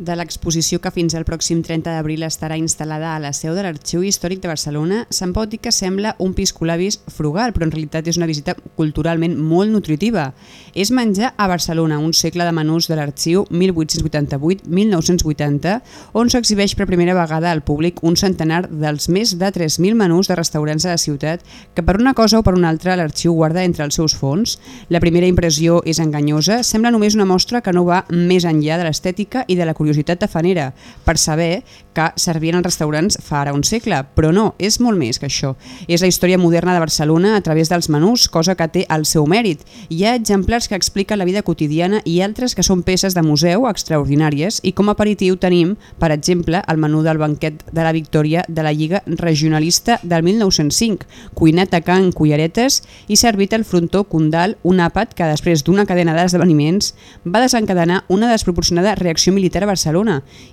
De l'exposició que fins al pròxim 30 d'abril estarà instal·lada a la seu de l'Arxiu Històric de Barcelona, se'n pot dir que sembla un piscolabis frugal, però en realitat és una visita culturalment molt nutritiva. És menjar a Barcelona, un segle de menús de l'Arxiu 1888-1980, on s'exhibeix per primera vegada al públic un centenar dels més de 3.000 menús de restaurants de la ciutat que per una cosa o per una altra l'Arxiu guarda entre els seus fons. La primera impressió és enganyosa, sembla només una mostra que no va més enllà de l'estètica i de la curiositat tafanera per saber que servien en restaurants fa ara un segle, però no, és molt més que això. És la història moderna de Barcelona a través dels menús, cosa que té el seu mèrit. Hi ha exemplars que expliquen la vida quotidiana i altres que són peces de museu extraordinàries i com a aperitiu tenim, per exemple, el menú del banquet de la Victòria de la Lliga Regionalista del 1905, cuinat a can culleretes i servit al frontó Condal, un àpat que després d'una cadena d'esdeveniments va desencadenar una desproporcionada reacció militar a Barcelona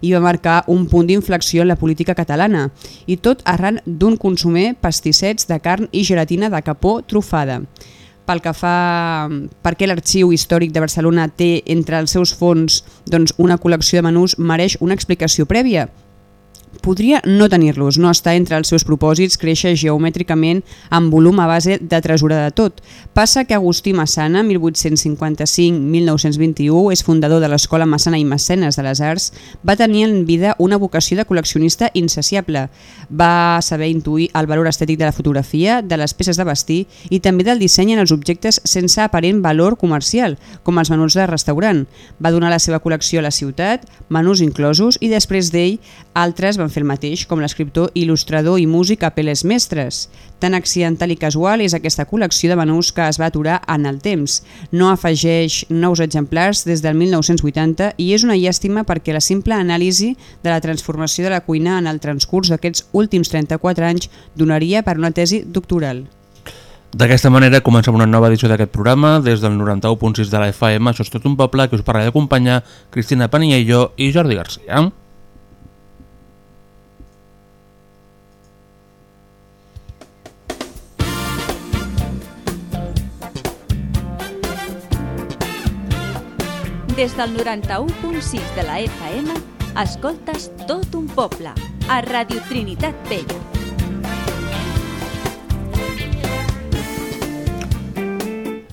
i va marcar un punt d'inflexió en la política catalana, i tot arran d'un consumer pastissets de carn i gelatina de capó trufada. Pel que fa per què l'Arxiu Històric de Barcelona té entre els seus fons doncs, una col·lecció de menús mereix una explicació prèvia, podria no tenir-los, no està entre els seus propòsits créixer geomètricament en volum a base de tresorar de tot. Passa que Agustí Massana, 1855-1921, és fundador de l'Escola Massana i Mecenes de les Arts, va tenir en vida una vocació de col·leccionista insaciable. Va saber intuir el valor estètic de la fotografia, de les peces de vestir i també del disseny en els objectes sense aparent valor comercial, com els menús de restaurant. Va donar la seva col·lecció a la ciutat, menús inclosos, i després d'ell altres van fer el mateix, com l'escriptor, il·lustrador i músic Apeles Mestres. Tan accidental i casual és aquesta col·lecció de menús que es va aturar en el temps. No afegeix nous exemplars des del 1980 i és una llàstima perquè la simple anàlisi de la transformació de la cuina en el transcurs d'aquests últims 34 anys donaria per una tesi doctoral. D'aquesta manera comencem una nova edició d'aquest programa des del 91.6 de la FM. Això és tot un poble que us parlarà d'acompanyar Cristina Paniello i Jordi Garcia. Des del 91.6 de la FM, escoltes tot un poble, a Radio Trinitat Vella.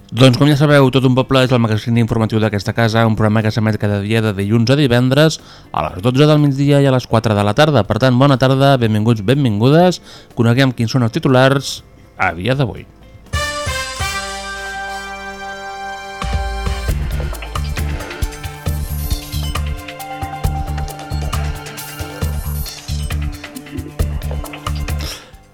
Doncs com ja sabeu, Tot un poble és el magazín informatiu d'aquesta casa, un programa que s'emet cada dia de dilluns a divendres a les 12 del migdia i a les 4 de la tarda. Per tant, bona tarda, benvinguts, benvingudes. Coneguem quins són els titulars a dia d'avui.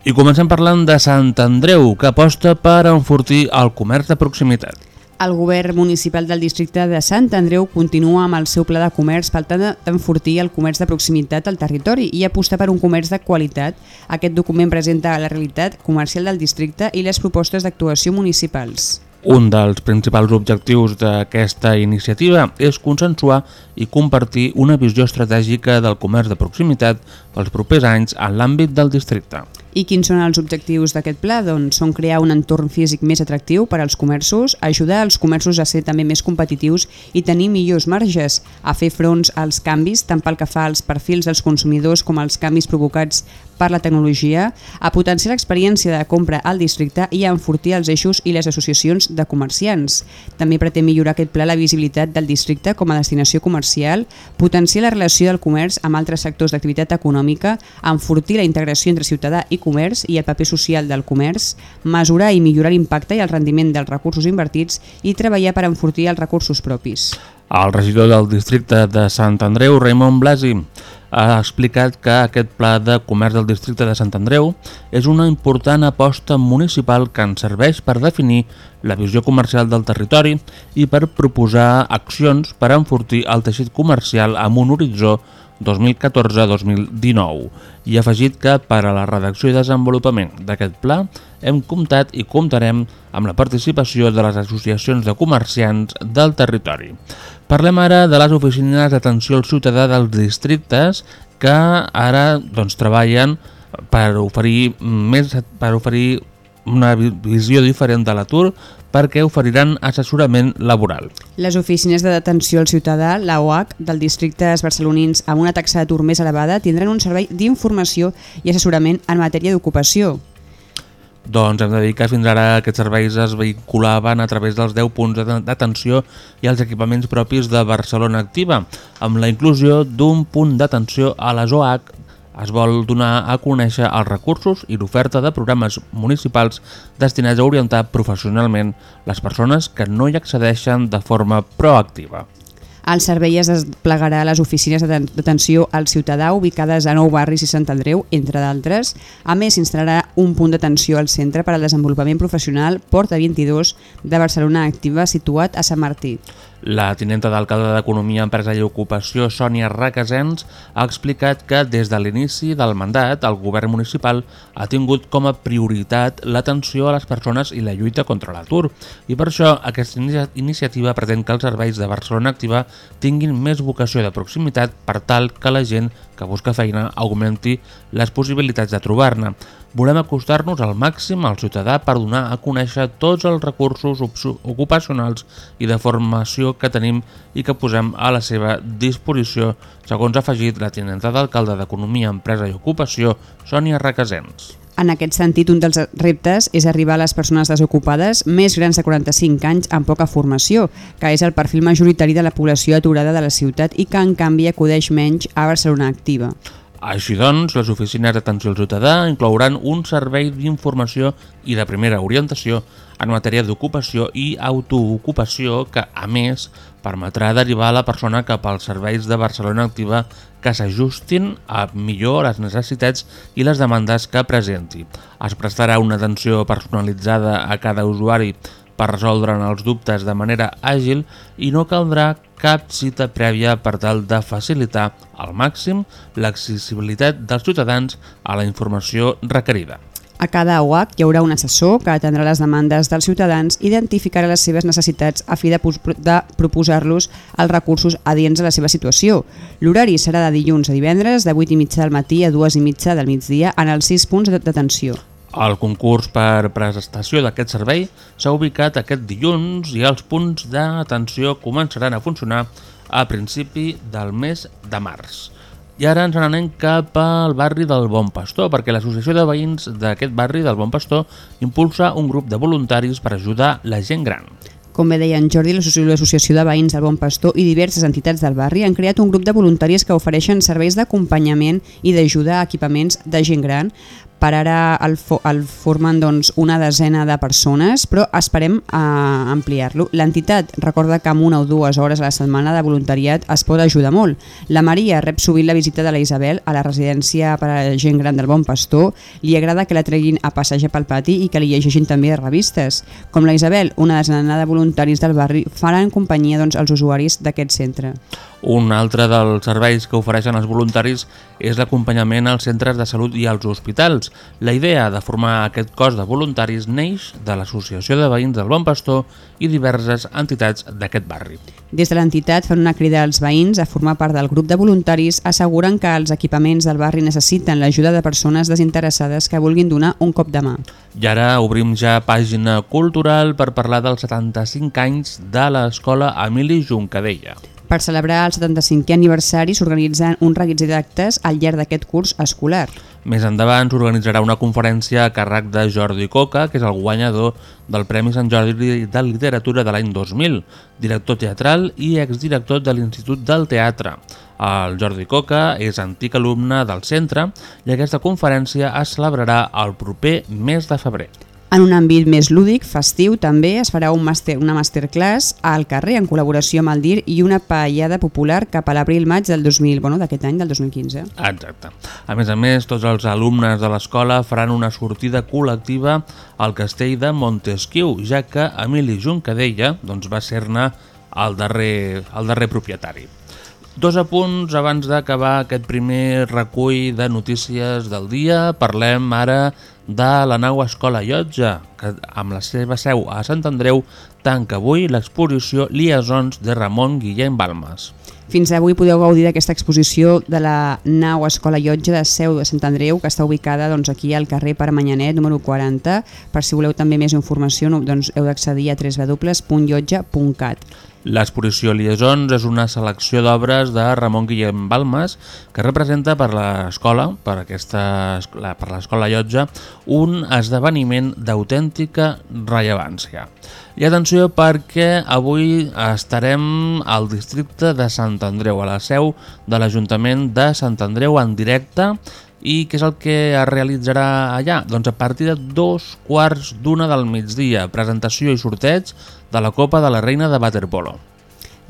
I comencem parlant de Sant Andreu, que aposta per enfortir el comerç de proximitat. El govern municipal del districte de Sant Andreu continua amb el seu pla de comerç per tal d'enfortir el comerç de proximitat al territori i apostar per un comerç de qualitat. Aquest document presenta la realitat comercial del districte i les propostes d'actuació municipals. Un dels principals objectius d'aquesta iniciativa és consensuar i compartir una visió estratègica del comerç de proximitat pels propers anys en l'àmbit del districte. I quins són els objectius d'aquest pla? Doncs són crear un entorn físic més atractiu per als comerços, ajudar els comerços a ser també més competitius i tenir millors marges, a fer fronts als canvis, tant pel que fa als perfils dels consumidors com als canvis provocats per la tecnologia, a potenciar l'experiència de compra al districte i a enfortir els eixos i les associacions de comerciants. També pretén millorar aquest pla la visibilitat del districte com a destinació comercial, potenciar la relació del comerç amb altres sectors d'activitat econòmica, enfortir la integració entre ciutadà i comerç i el paper social del comerç, mesurar i millorar l'impacte i el rendiment dels recursos invertits i treballar per enfortir els recursos propis. El regidor del districte de Sant Andreu, Raimon Blasi, ha explicat que aquest pla de comerç del districte de Sant Andreu és una important aposta municipal que ens serveix per definir la visió comercial del territori i per proposar accions per enfortir el teixit comercial amb un horitzó 2014-2019 i ha afegit que per a la redacció i desenvolupament d'aquest pla hem comptat i comptarem amb la participació de les associacions de comerciants del territori. Parlem ara de les oficines d'atenció al ciutadà dels districtes que ara doncs, treballen per oferir, més, per oferir una visió diferent de l'atur perquè oferiran assessorament laboral. Les oficines de detenció al ciutadà, la OAC, del districtes barcelonins amb una taxa d'atur més elevada tindran un servei d'informació i assessorament en matèria d'ocupació. Doncs hem de dir que fins ara aquests serveis es vehiculaven a través dels 10 punts d'atenció i els equipaments propis de Barcelona Activa, amb la inclusió d'un punt d'atenció a les OAC es vol donar a conèixer els recursos i l'oferta de programes municipals destinats a orientar professionalment les persones que no hi accedeixen de forma proactiva. El servei es desplegarà a les oficines d'atenció al ciutadà ubicades a Nou Barris i Sant Andreu, entre d'altres. A més, s'instal·larà un punt d'atenció al Centre per al Desenvolupament Professional Porta 22 de Barcelona Activa situat a Sant Martí. La tinenta d'alcalde d'Economia, Empresa i Ocupació, Sònia Raquesens, ha explicat que des de l'inici del mandat el govern municipal ha tingut com a prioritat l'atenció a les persones i la lluita contra l'atur. I per això aquesta iniciativa pretén que els serveis de Barcelona Activa tinguin més vocació de proximitat per tal que la gent que busca feina augmenti les possibilitats de trobar-ne. Volem acostar-nos al màxim al ciutadà per donar a conèixer tots els recursos ocupacionals i de formació que tenim i que posem a la seva disposició, segons ha afegit la tinenta d'alcalde d'Economia, Empresa i Ocupació, Sònia Requesens. En aquest sentit, un dels reptes és arribar a les persones desocupades més grans de 45 anys amb poca formació, que és el perfil majoritari de la població aturada de la ciutat i que en canvi acudeix menys a Barcelona Activa. Així doncs, les oficines d'atenció al ciutadà inclouran un servei d'informació i de primera orientació en matèria d'ocupació i autoocupació que, a més, permetrà derivar la persona cap als serveis de Barcelona Activa que s'ajustin a millor les necessitats i les demandes que presenti. Es prestarà una atenció personalitzada a cada usuari per resoldre'n els dubtes de manera àgil i no caldrà cap cita prèvia per tal de facilitar al màxim l'accessibilitat dels ciutadans a la informació requerida. A cada UAC hi haurà un assessor que atendrà les demandes dels ciutadans i identificarà les seves necessitats a fi de, de proposar-los els recursos adients a la seva situació. L'horari serà de dilluns a divendres, de 8 i mitja del matí a 2 i mitja del migdia en els 6 punts d'atenció. El concurs per prestació d'aquest servei s'ha ubicat aquest dilluns i els punts d'atenció començaran a funcionar a principi del mes de març. I ara ens n'anem cap al barri del Bon Pastor, perquè l'associació de veïns d'aquest barri del Bon Pastor impulsa un grup de voluntaris per ajudar la gent gran. Com bé deia en Jordi, l'Associació de Veïns del Bon Pastor i diverses entitats del barri han creat un grup de voluntaris que ofereixen serveis d'acompanyament i d'ajuda a equipaments de gent gran per ara el, fo el formen doncs, una desena de persones, però esperem eh, ampliar-lo. L'entitat recorda que amb una o dues hores a la setmana de voluntariat es pot ajudar molt. La Maria rep sovint la visita de la Isabel a la residència per a gent gran del Bon Pastor. Li agrada que la treguin a passejar pel pati i que li llegeixin també revistes. Com la Isabel, una desena de voluntaris del barri faran companyia doncs, als usuaris d'aquest centre. Un altre dels serveis que ofereixen els voluntaris és l'acompanyament als centres de salut i als hospitals. La idea de formar aquest cos de voluntaris neix de l'Associació de Veïns del Bon Pastor i diverses entitats d'aquest barri. Des de l'entitat fan una crida als veïns a formar part del grup de voluntaris asseguren que els equipaments del barri necessiten l'ajuda de persones desinteressades que vulguin donar un cop de mà. I ara obrim ja pàgina cultural per parlar dels 75 anys de l'escola Emili Juncadella. Per celebrar el 75è aniversari s'organitzen un reguitzell d'actes al llarg d'aquest curs escolar. Més endavant s'organitzarà una conferència a càrrec de Jordi Coca, que és el guanyador del Premi Sant Jordi de Literatura de l'any 2000, director teatral i exdirector de l'Institut del Teatre. El Jordi Coca és antic alumne del centre i aquesta conferència es celebrarà el proper mes de febrer. En un àmbit més lúdic, festiu, també es farà un master, una masterclass al carrer en col·laboració amb el DIR i una paellada popular cap a l'abril-maig del 2000, bueno, d'aquest any, del 2015. Exacte. A més a més, tots els alumnes de l'escola faran una sortida col·lectiva al castell de Montesquieu, ja que Emili Juncadella doncs, va ser-ne el, darrer, el darrer propietari. Dos apunts abans d'acabar aquest primer recull de notícies del dia. Parlem ara de la nau Escola Llotja, que amb la seva seu a Sant Andreu tanca avui l'exposició Liaisons de Ramon Guillem Balmes. Fins avui podeu gaudir d'aquesta exposició de la nau Escola Llotja de Seu de Sant Andreu, que està ubicada doncs, aquí al carrer Permanyanet, número 40. Per si voleu també més informació, doncs heu d'accedir a www.llotja.cat. L'exposició Liaisons és una selecció d'obres de Ramon Guillem Balmes que representa per l'escola, per aquesta per l'escola Llotja, un esdeveniment d'autèntica rellevància. I atenció perquè avui estarem al districte de Sant Andreu, a la seu de l'Ajuntament de Sant Andreu en directe i què és el que es realitzarà allà? Doncs a partir de dos quarts d'una del migdia, presentació i sorteig de la Copa de la Reina de Waterpolo.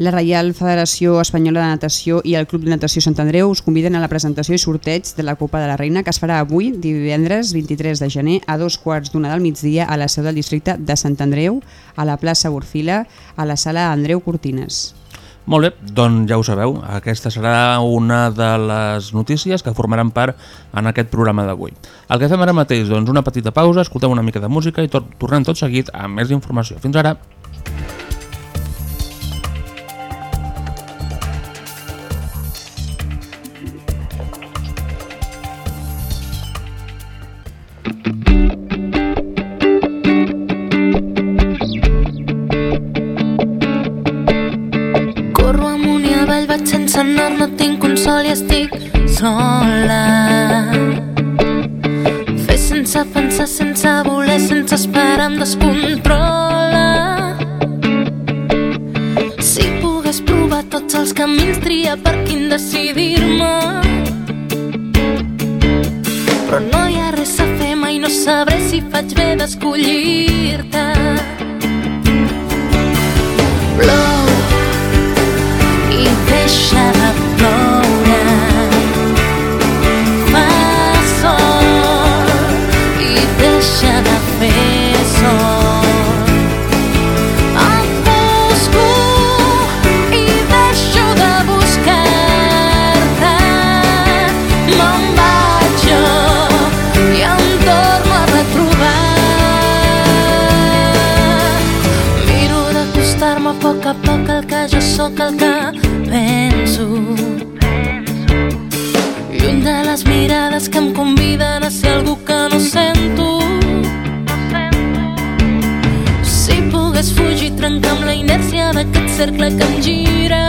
La Reial Federació Espanyola de Natació i el Club de Natació Sant Andreu us conviden a la presentació i sorteig de la Copa de la Reina que es farà avui, divendres 23 de gener, a dos quarts d'una del migdia a la seu del districte de Sant Andreu, a la plaça Orfila, a la sala Andreu Cortines. Molt bé, doncs ja ho sabeu, aquesta serà una de les notícies que formaran part en aquest programa d'avui. El que fem ara mateix, doncs una petita pausa, escoltem una mica de música i tot, tornem tot seguit amb més informació. Fins ara! Corro d'escollir-te. Plou i deixa de d'acostar-me a poc a poc al que jo sóc el que penso. Lluny de les mirades que em conviden a ser algú que no sento. Si pogués fugir, trencar amb la inèrcia d'aquest cercle que em gira.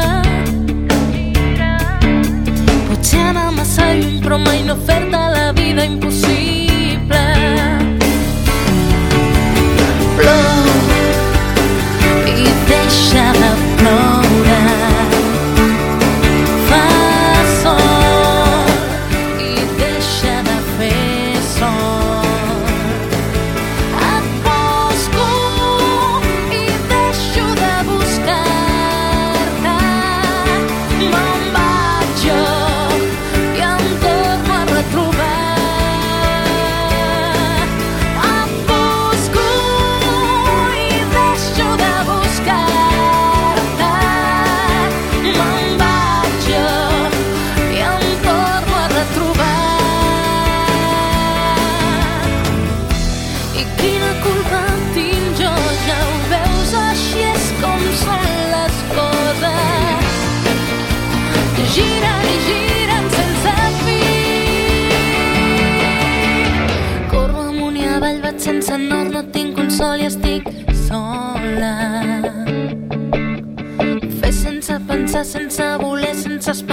Potser anar massa lluny, però mai no fer-te la vida impossible. Plou i deixa de sense voler, sense esperar,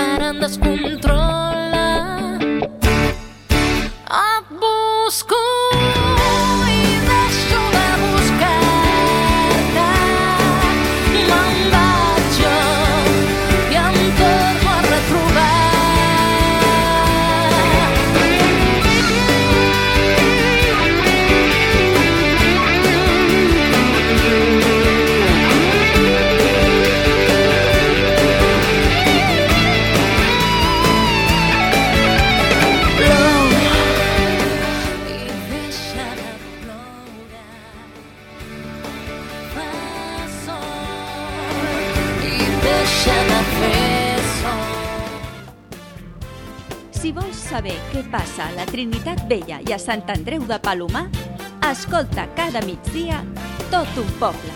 i a Sant Andreu de Palomar, escolta cada migdia tot un poble.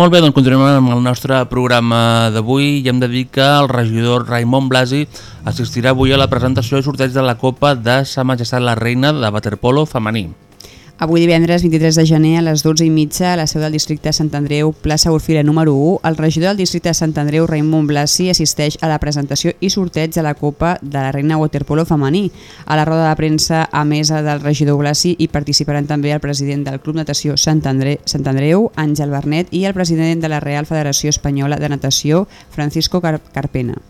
Molt bé, doncs continuem amb el nostre programa d'avui i hem de dir que el regidor Raimon Blasi assistirà avui a la presentació i sorteig de la Copa de Sa Majestat la Reina de Waterpolo femení. Avui divendres 23 de gener a les 12 i mitja a la seu del districte de Sant Andreu, plaça Orfila número 1, el regidor del districte de Sant Andreu, Raimon Blasi, assisteix a la presentació i sorteig de la Copa de la Reina Waterpolo femení. A la roda de premsa a mesa del regidor Blasi hi participaran també el president del Club Natació Sant, Andre, Sant Andreu, Àngel Bernet, i el president de la Real Federació Espanyola de Natació, Francisco Car Carpena.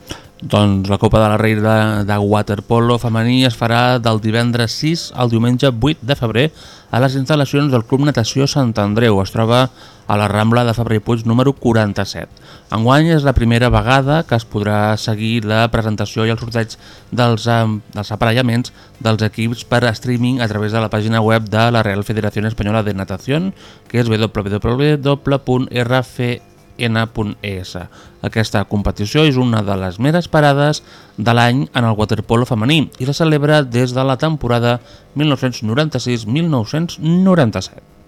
Doncs la Copa de la Reina de, de Waterpolo femení es farà del divendres 6 al diumenge 8 de febrer a les instal·lacions del Club Natació Sant Andreu. Es troba a la Rambla de Febrer Puig número 47. Enguany és la primera vegada que es podrà seguir la presentació i el sorteig dels, dels aparellaments dels equips per streaming a través de la pàgina web de la Real Federació Espanyola de Natació, que és www.rf n.es. Aquesta competició és una de les més esperades de l'any en el waterpolo femení i la celebra des de la temporada 1996-1997.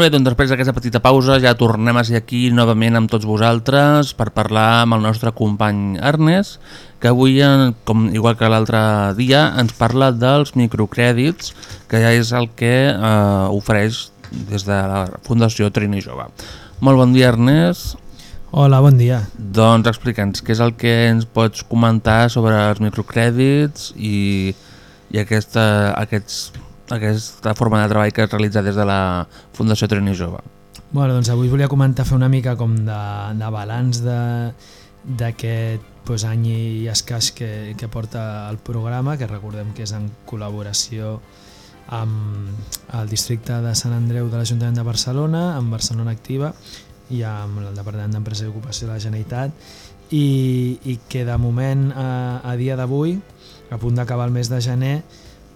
Molt bé, doncs després d'aquesta petita pausa ja tornem a ser aquí novament amb tots vosaltres per parlar amb el nostre company Ernest, que avui, com igual que l'altre dia, ens parla dels microcrèdits, que ja és el que eh, ofereix des de la Fundació Trini Jove. Molt bon dia, Ernest. Hola, bon dia. Doncs explica'ns què és el que ens pots comentar sobre els microcrèdits i, i aquesta, aquests aquesta forma de treball que es realitza des de la Fundació Trini Jove. Bueno, doncs avui volia comentar fer una mica com de, de balanç d'aquest pues, any i escàs que, que porta el programa, que recordem que és en col·laboració amb el districte de Sant Andreu de l'Ajuntament de Barcelona, amb Barcelona Activa i amb el Departament d'Empresa i Ocupació de la Generalitat i, i que de moment a, a dia d'avui, a punt d'acabar el mes de gener,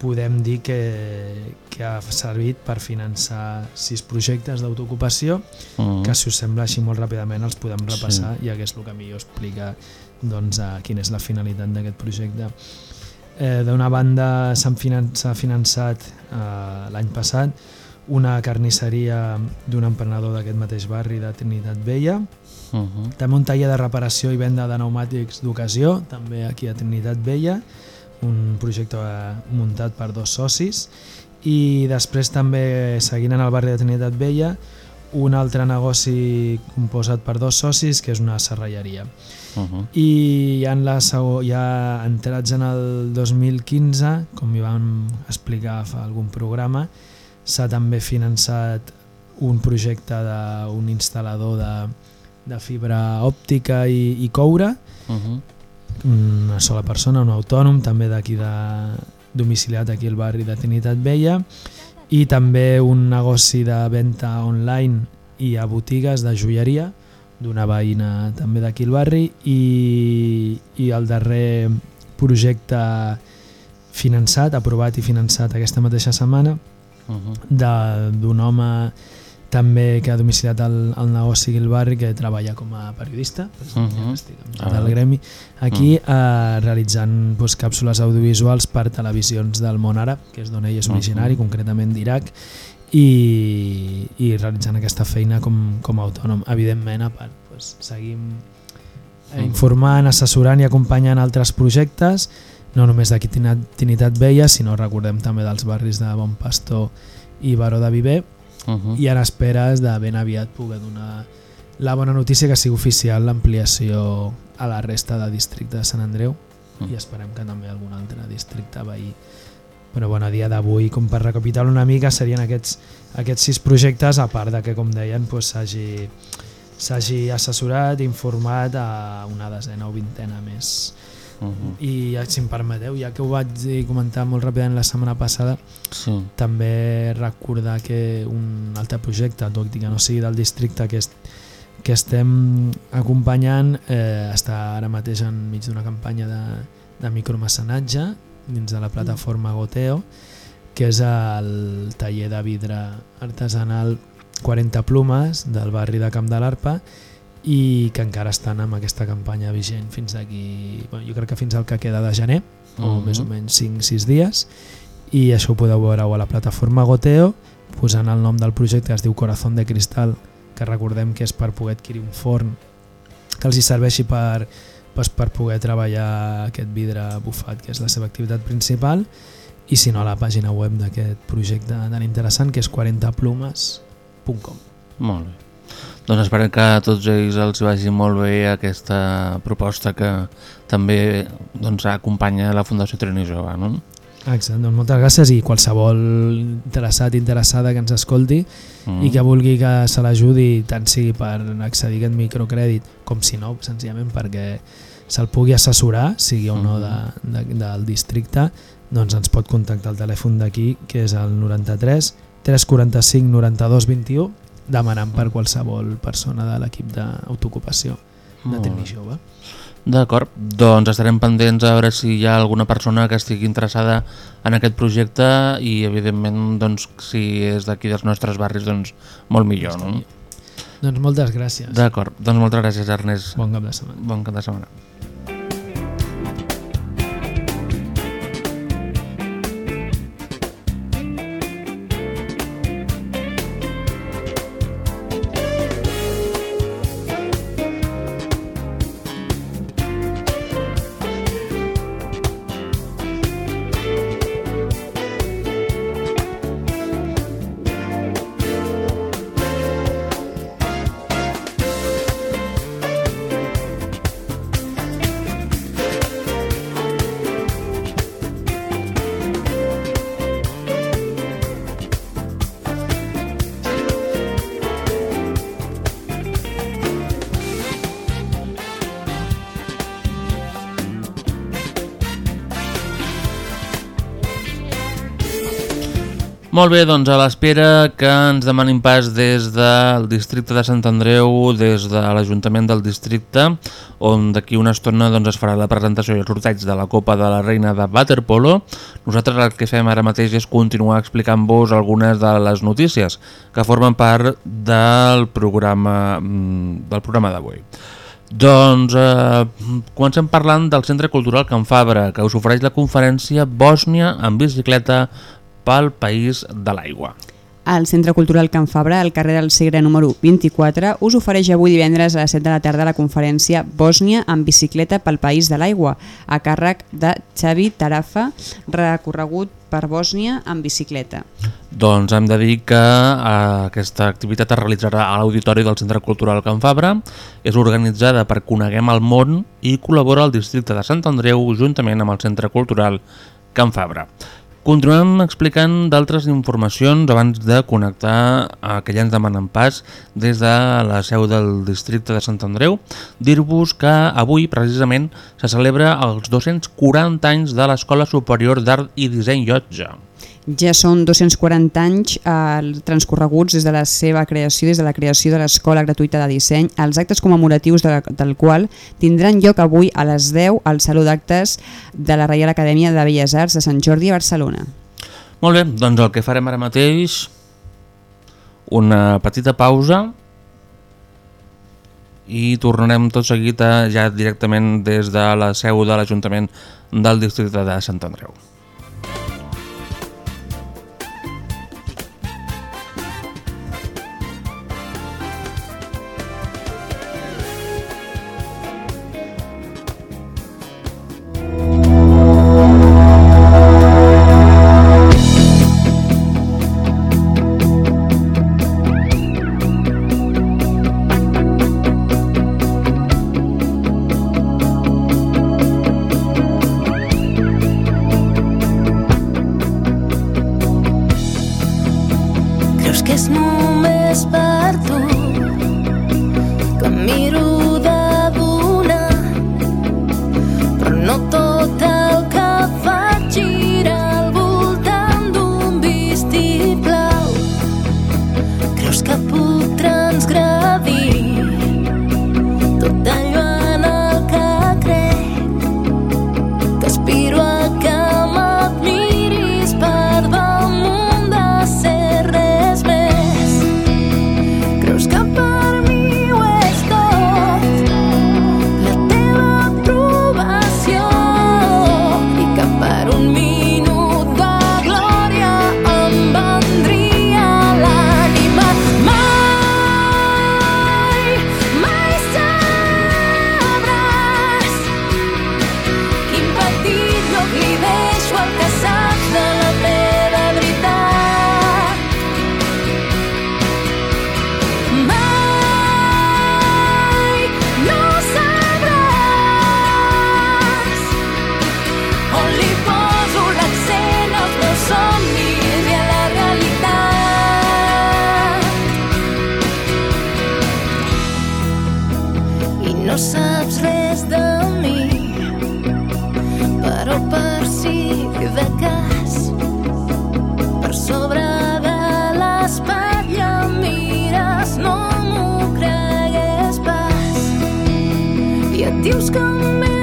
podem dir que, que ha servit per finançar sis projectes d'autoocupació uh -huh. que si us sembla així molt ràpidament els podem repassar sí. ja que és el que millor explica doncs, a quina és la finalitat d'aquest projecte. Eh, D'una banda s'ha finançat, finançat eh, l'any passat una carnisseria d'un emprenedor d'aquest mateix barri de Trinitat Vella, uh -huh. també un taller de reparació i venda de pneumàtics d'ocasió, també aquí a Trinitat Vella, un projecte muntat per dos socis i després també seguint en el barri de Trinitat Vella un altre negoci composat per dos socis que és una serralleria. Uh -huh. i ja, en la, ja entrats en el 2015 com hi vam explicar fa algun programa s'ha també finançat un projecte d'un instal·lador de, de fibra òptica i, i coure. Uh -huh una sola persona, un autònom, també d'aquí de domiciliat aquí al barri de Trinitat Vella i també un negoci de venda online i a botigues de joieria d'una veïna també d'aquí al barri i, i el darrer projecte finançat, aprovat i finançat aquesta mateixa setmana uh -huh. d'un home també que ha domiciliat el, el negoci al barri que treballa com a periodista uh -huh. estic ah. del gremi aquí uh -huh. eh, realitzant pues, càpsules audiovisuals per televisions del món àrab que és d'on ell és originari, uh -huh. concretament d'Iraq i, i realitzant aquesta feina com, com a autònom. Evidentment, a part, doncs, seguim eh, informant, assessorant i acompanyant altres projectes, no només d'aquí Trinitat Vella, sinó recordem també dels barris de Bon Pastor i Baró de Viver, Uh -huh. i en esperes de ben aviat poder donar la bona notícia que sigui oficial l'ampliació a la resta de districte de Sant Andreu Mm. i esperem que també algun altre districte veí però bueno, a dia d'avui com per recapitular una mica serien aquests, aquests sis projectes a part de que com deien doncs, s'hagi s'hagi assessorat, informat a una desena o vintena més Uh -huh. i si em permeteu, ja que ho vaig dir- comentar molt ràpidament la setmana passada Sí. també recordar que un altre projecte, tot i que no sigui del districte que, est que estem acompanyant, eh, està ara mateix enmig d'una campanya de, de micromecenatge dins de la plataforma Goteo, que és el taller de vidre artesanal 40 plomes del barri de Camp de l'Arpa i que encara estan amb aquesta campanya vigent fins aquí, bueno, jo crec que fins al que queda de gener, o Mhm. més o menys 5-6 dies, i això ho podeu veure a la plataforma Goteo posant el nom del projecte que es diu Corazón de Cristal que recordem que és per poder adquirir un forn que els hi serveixi per, doncs, per poder treballar aquest vidre bufat que és la seva activitat principal i si no a la pàgina web d'aquest projecte tan interessant que és 40plumes.com Molt bé. Doncs esperem que a tots ells els vagi molt bé aquesta proposta que també doncs, acompanya la Fundació Trini Jove. No? Exacte, doncs moltes gràcies i qualsevol interessat, interessada que ens escolti Mm. i que vulgui que se l'ajudi tant sigui per accedir a aquest microcrèdit com si no, senzillament perquè se'l pugui assessorar, sigui o no de, de, del districte, doncs ens pot contactar al telèfon d'aquí, que és el 93 345 92 21, demanant per qualsevol persona de l'equip d'autoocupació de Trini. Jove. D'acord, doncs estarem pendents a veure si hi ha alguna persona que estigui interessada en aquest projecte i evidentment doncs, si és d'aquí dels nostres barris doncs molt millor. No? Doncs moltes gràcies. D'acord, doncs moltes gràcies Ernest. Bon cap de setmana. Bon cap de setmana. Molt bé, doncs a l'espera que ens demanin pas des del districte de Sant Andreu, des de l'Ajuntament del districte, on d'aquí una estona doncs, es farà la presentació i el sorteig de la Copa de la Reina de Waterpolo. Nosaltres el que fem ara mateix és continuar explicant-vos algunes de les notícies que formen part del programa, mm, del programa d'avui. Doncs eh, comencem parlant del Centre Cultural Can Fabra, que us ofereix la conferència Bòsnia en bicicleta pel País de l'Aigua. El Centre Cultural Can Fabra, al carrer del Segre número 24, us ofereix avui divendres a les 7 de la tarda la conferència Bòsnia en bicicleta pel País de l'Aigua, a càrrec de Xavi Tarafa, recorregut per Bòsnia en bicicleta. Doncs hem de dir que eh, aquesta activitat es realitzarà a l'Auditori del Centre Cultural Can Fabra, és organitzada per Coneguem el Món i col·labora el districte de Sant Andreu juntament amb el Centre Cultural Can Fabra. Continuem explicant d'altres informacions abans de connectar a que ja ens demanen pas des de la seu del districte de Sant Andreu. Dir-vos que avui precisament se celebra els 240 anys de l'Escola Superior d'Art i Disseny Llotja. Ja són 240 anys eh, transcorreguts des de la seva creació, des de la creació de l'Escola Gratuïta de Disseny, els actes commemoratius de, del qual tindran lloc avui a les 10 al Saló d'Actes de la Reial Acadèmia de Belles Arts de Sant Jordi a Barcelona. Molt bé, doncs el que farem ara mateix, una petita pausa i tornarem tot seguit a, ja directament des de la seu de l'Ajuntament del districte de Sant Andreu. I et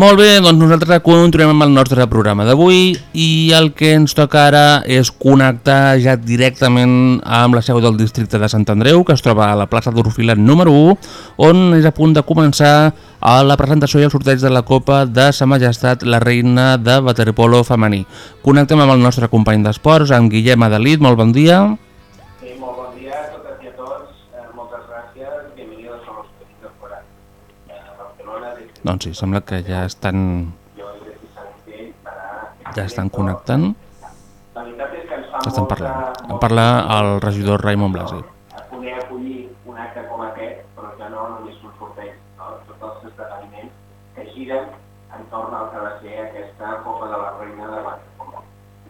Molt bé, doncs nosaltres continuem amb el nostre programa d'avui i el que ens toca ara és connectar ja directament amb la seu del districte de Sant Andreu, que es troba a la plaça d'Orfila número 1, on és a punt de començar a la presentació i el sorteig de la Copa de Sa Majestat, la reina de waterpolo femení. Connectem amb el nostre company d'esports, amb Guillem Adelit, molt bon dia. Sí, Doncs sí, sembla que ja estan, ja estan connectant. Estan parlant. En parla el regidor Raimon Blasi. a poder acollir un acte com aquest, però ja no al aquesta Copa de la Reina de.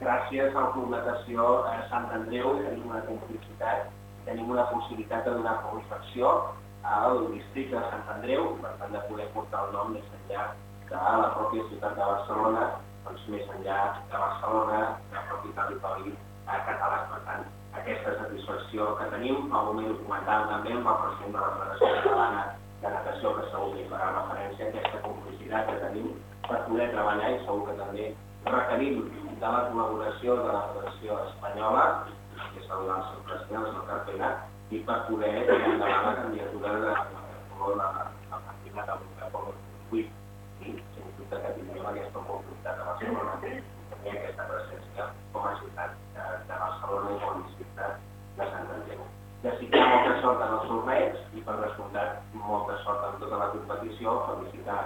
Gràcies al a Sant Andreu tenim una complicitat, tenim una possibilitat de donar satisfacció al districte de Sant Andreu, per tant de poder portar el nom més enllà de la pròpia ciutat de Barcelona, doncs més enllà de Barcelona, del propi territori català. Per tant, aquesta satisfacció que tenim, al moment ho comentàvem també amb el president de la Federació Catalana de Natació, que segur que farà referència a aquesta complicitat que tenim per poder treballar i segur que també requerim de la col·laboració de la Federació Espanyola, que saludar el seu president, el seu Carpena, i per poder tirar endavant la candidatura de la, de la, 2008. I, sens dubte que tindrem aquesta oportunitat a Barcelona tenir aquesta presència com a ciutat de, de Barcelona i com a districte de Sant Andreu. Desitjar molta sort en els i, per descomptat, molta sort en tota la competició, felicitar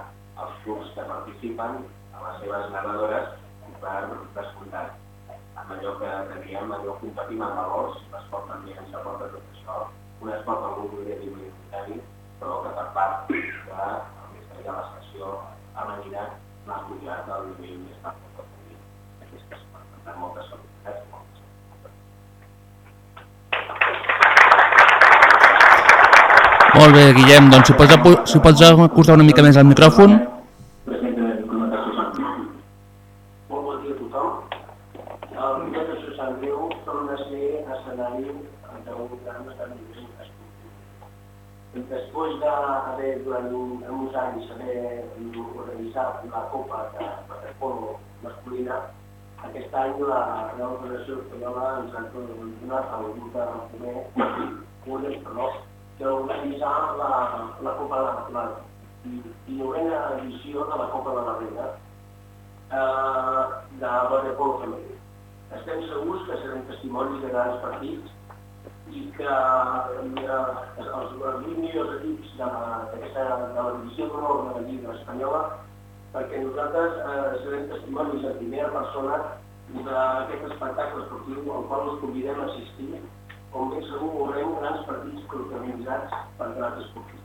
els clubs que participen, a les seves nedadores i, per descomptat, amb allò que diem, allò competim amb valors, l'esport també ens aporta tot un esport amb un nivell identitari, però que per part de, el Ministeri de la Sessió ha manillat l'ha pujat al nivell més alt que pot tenir aquest esport. Per tant, moltes felicitats, Molt bé, Guillem, doncs si pots, si pots acostar una mica més al micròfon. President de Documentació Sant Andreu. Molt bon dia a tothom. El Riu de Sant Andreu torna a ser escenari d'un gran esdeveniment esportiu. Després d'haver durant un- uns anys haver organitzat la Copa de Waterpolo masculina, any la Real Federació Espanyola ens ha donat el grup de poder poder, perdó, d'organitzar la, la Copa de la, la novena edició de la Copa de la Reina eh, de waterpolo femení. Estem segurs que serem testimonis de grans partits i que eh, els, els 20 millors equips d'aquesta de la de la Lliga Espanyola perquè nosaltres eh, serem testimonis en primera persona d'aquest espectacle esportiu al qual us convidem a assistir on ben segur veurem grans partits protagonitzats per grans esportius.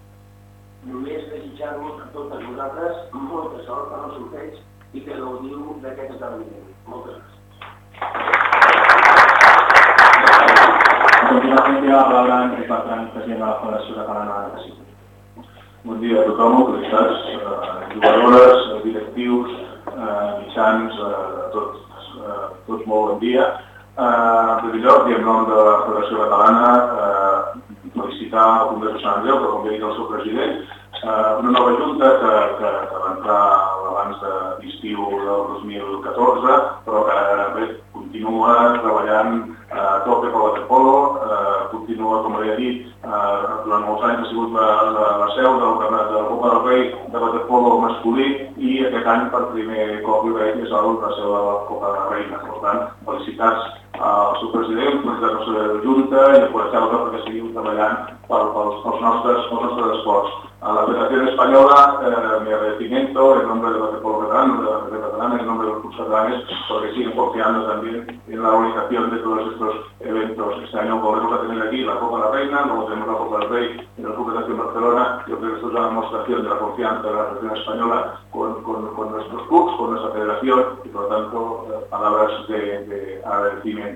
Només desitjar-vos a totes vosaltres molta sort en el sorteig i que gaudiu d'aquest esdeveniment. Moltes gràcies. La. Bon dia a tothom, autoritats, eh, jugadores, eh, directius, eh, mitjans, eh, tots, eh, tots molt bon dia. Eh, en primer lloc, i en nom de la Federació Catalana, eh, felicitar el Congrés de Sant Andreu, que com bé el seu president, eh, una nova junta que, que, que va entrar abans de del 2014, però que bé, continua treballant eh, a tope per waterpolo, eh, continua, com havia dit, eh, durant molts anys ha sigut la, la, la seu del campionat de la Copa del Rei de waterpolo masculí i aquest any per primer cop que és el de ser la Copa de la Reina. Per tant, felicitats al seu president, felicitats a la seva junta i encoratjar-los perquè seguiu treballant pel- pels, nostres, nostres esports. A la Federación Española eh, me arrepimiento en nombre del waterpolo catalán, de la Catalana, en nombre de los clubes catalanes, porque siguen confiando también en la organización de todos estos eventos. Este año volvemos a tener aquí la Copa de la Reina, luego tenemos la Copa del Rey en el Club Federación Barcelona. Yo creo que esto es una demostración de la confianza de la Federación Española con, con- con nuestros clubes, con nuestra federación y por lo tanto eh, palabras de, de agradecimiento.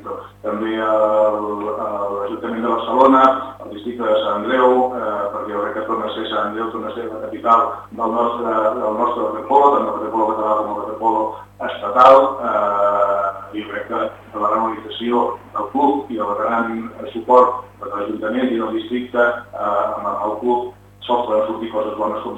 També al, a l'Ajuntament de Barcelona, al districte de Sant Andreu, eh, perquè jo crec que torna a ser Sant Andreu, torna a ser la capital del nostre, del nostre waterpolo, tant el waterpolo català com el waterpolo estatal, eh, jo crec que de la organització del club i del gran suport de l'Ajuntament i del districte eh, amb el club sols poden sortir coses bones com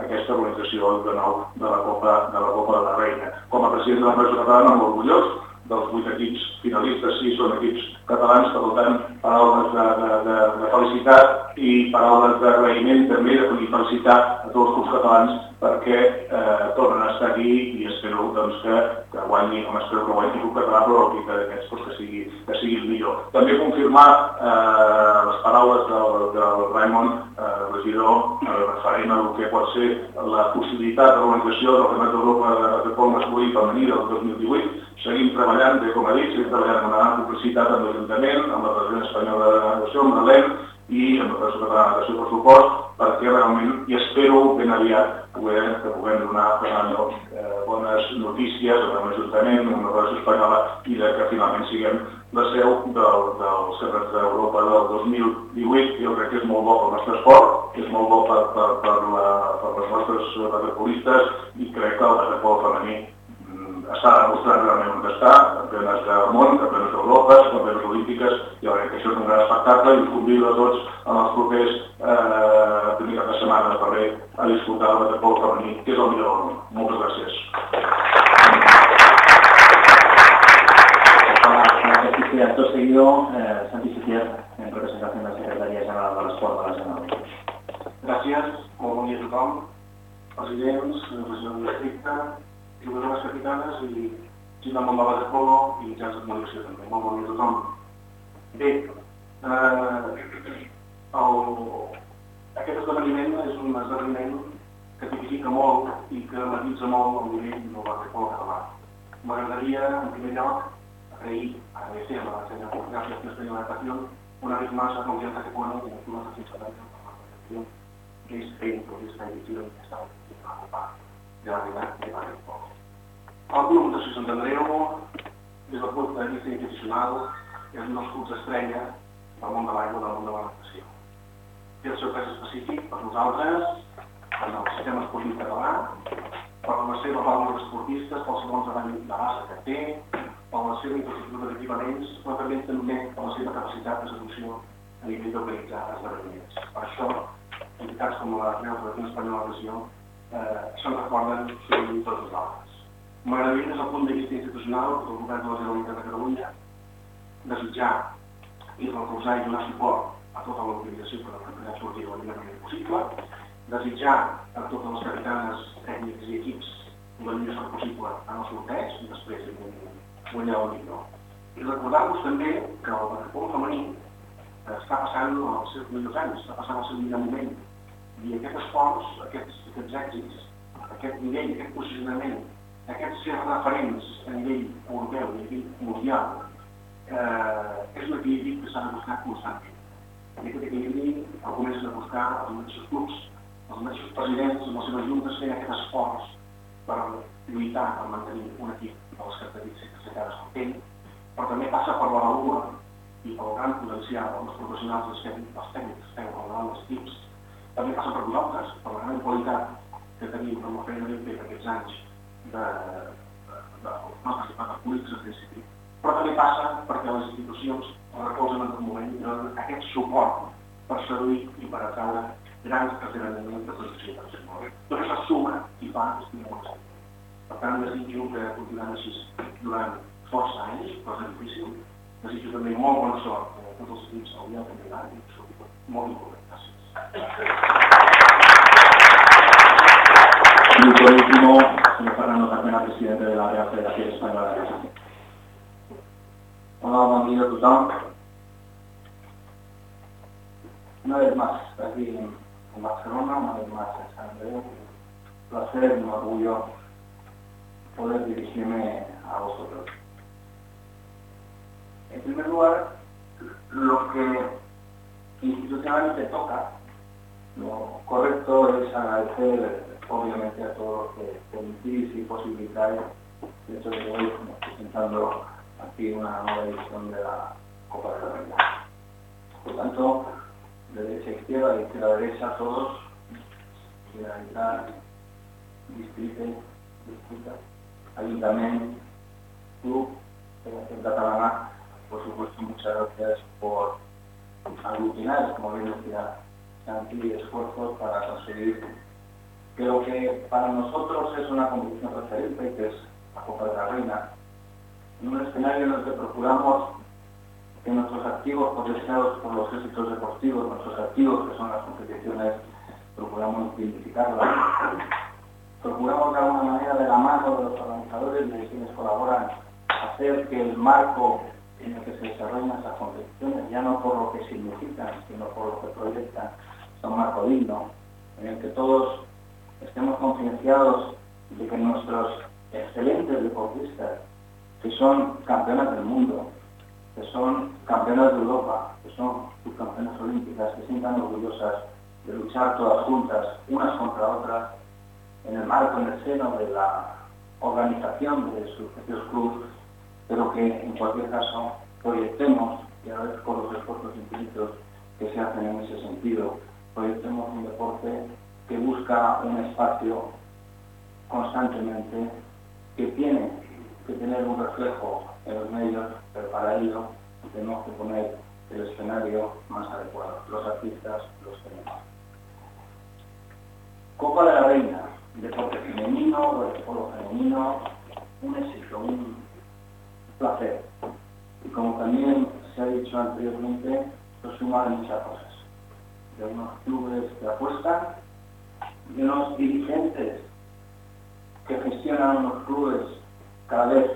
aquesta organització de nou de la Copa de la Copa de la Reina. Com a president de la Federació Catalana, molt orgullós dels vuit equips finalistes, sí, són equips catalans, per tant, paraules de, de, de, de felicitat i paraules d'agraïment també, de felicitar a tots els clubs catalans perquè eh, tornen a estar aquí i espero doncs, que, que guanyi, home, espero que guanyi el català, però que d'aquests doncs, que, sigui, que sigui el millor. També confirmar eh, les paraules del, del Raimon, eh, regidor, eh, referent al que pot ser la possibilitat de l'organització del Campionat d'Europa de waterpolo masculí femení del 2018. Seguim treballant, bé com ha dit, seguim treballant amb una complicitat amb l'Ajuntament, amb la Federació Espanyola de Natació, amb l'ELEN i amb la Federació Catalana de Natació, per suport, perquè realment, i espero ben aviat poder, que puguem donar Fernando, eh, bones notícies amb l'Ajuntament, amb la Federació Espanyola i de que finalment siguem la seu del, dels Campionats d'Europa del 2018. Jo crec que és molt bo pel nostre esport, és molt bo per, per, per, la, per les nostres waterpolistes i crec que el waterpolo femení està demostrant realment on està, campionats del món, campionats d'Europa, campionats olímpiques, jo crec que això és un gran espectacle i us convido a tots en els propers eh, primer cap de setmana de febrer a disfrutar el waterpolo femení, que és el millor del món. Moltes gràcies. Hola, acto seguido, eh, Santi en representación de la Secretaría General de l'Esport de la Generalitat. Gràcies, molt bon dia a tothom, presidents, regidors del districte, jugadores capitanes i del món de waterpolo i mitjans de comunicació també. Molt bon dia a tothom. Bé, eh, el, aquest esdeveniment és un esdeveniment que tipifica molt i que matitza molt el nivell del waterpolo català. M'agradaria, en primer lloc, agrair, agradecer a la señora Gracias por esta invitación, una vez más la confianza que ponen en el Club de Cincinnati por la organización de este evento, de esta edición que está a de la de Waterpolo. El Club Natació Sant Andreu, des del punt de vista institucional, és un dels clubs estrella del món de l'aigua del món de la natació. Té el seu pes específic per nosaltres, en el sistema esportiu català, per les seves vàlues esportistes, pels segons de base que té, per la seva infraestructura d'equipaments, però també també per la seva capacitat d'execució a nivell d'organitzar esdeveniments. Per això, entitats com la Real Federació Espanyola de Natació eh, se'n recorden sovint tots nosaltres. M'agradaria des del punt de vista institucional del govern de la Generalitat de Catalunya desitjar i recolzar i donar suport a tota l'organització per a la campionat esportiu a millor manera possible, desitjar a totes les capitanes, tècnics i equips la millor sort possible en el sorteig i després guanyar el millor. I recordar-vos també que el waterpolo femení està passant els seus millors anys, està passant el seu millor moment. I aquest esforç, aquests, aquests èxits, aquest nivell, aquest posicionament, aquests ser referents a nivell europeu, a nivell mundial, eh, és un equilibri que s'ha de buscar constantment. I aquest equilibri el comencen a buscar els mateixos clubs, els mateixos presidents, amb les seves juntes fent aquest esforç per lluitar per mantenir un equip de les característiques que cadascú té, però també passa per la valua i pel gran potencial dels professionals dels tècnics, dels tècnics al davant dels equips. També passa per vosaltres, per la gran qualitat que tenim amb la feina ben feta aquests anys de, de, de, dels nostres polítics en principi. Però també passa perquè les institucions recolzen en un moment i donen aquest suport per seduir i per atraure grans esdeveniments de protecció per Tot això suma i fa que estigui molt. Per tant, desitjo que continuem així durant força anys, cosa difícil. Desitjo també molt bona sort a tots els equips al campionat i sobretot molt important. Y por último, señor Fernando Carpena, presidente de la Real Federación Española de Natación. Hola, bon dia a tothom. Una vez más aquí en Barcelona, una vez más en. Un placer, un orgullo poder dirigirme a vosotros. En primer lugar, lo que institucionalmente toca, lo correcto es agradecer obviamente a todos los que permitís y posibilitáis el hecho de hoy estamos presentando aquí una nueva edición de la Copa de la Reina. Por tanto, de derecha a izquierda, de izquierda a derecha, todos, Generalitat, Distrito, Distrito, Ayuntamiento, Club, Federación Catalana, por supuesto, muchas gracias por aglutinar, como bien decía Santi, esfuerzos para conseguir que lo que para nosotros es una competición referente, que es la Copa de la Reina, en un escenario en el que procuramos que nuestros activos potenciados por los éxitos deportivos, nuestros activos que son las competiciones, procuramos identificarlas. Procuramos de alguna manera de la mano de los organizadores de quienes colaboran hacer que el marco en el que se desarrollan esas competiciones, ya no por lo que significan, sino por lo que proyectan, sea un marco digno, en el que todos estemos concienciados de que nuestros excelentes deportistas, que son campeonas del mundo, que son campeonas de Europa, que son subcampeonas olímpicas, que sientan orgullosas de luchar todas juntas, unas contra otras, en el marco, en el seno de la organización de sus propios clubes, pero que en cualquier caso proyectemos, y agradezco los esfuerzos infinitos que se hacen en ese sentido, proyectemos un deporte que busca un espacio constantemente, que tiene que tener un reflejo en los medios, pero para ello tenemos que poner el escenario más adecuado. Los artistas los tenemos. Copa de la Reina, deporte femenino, waterpolo femenino, un éxito, un placer. Y como también se ha dicho anteriormente, esto suma de muchas cosas. De unos clubes que apuestan, de unos dirigentes que gestionan unos clubes cada vez,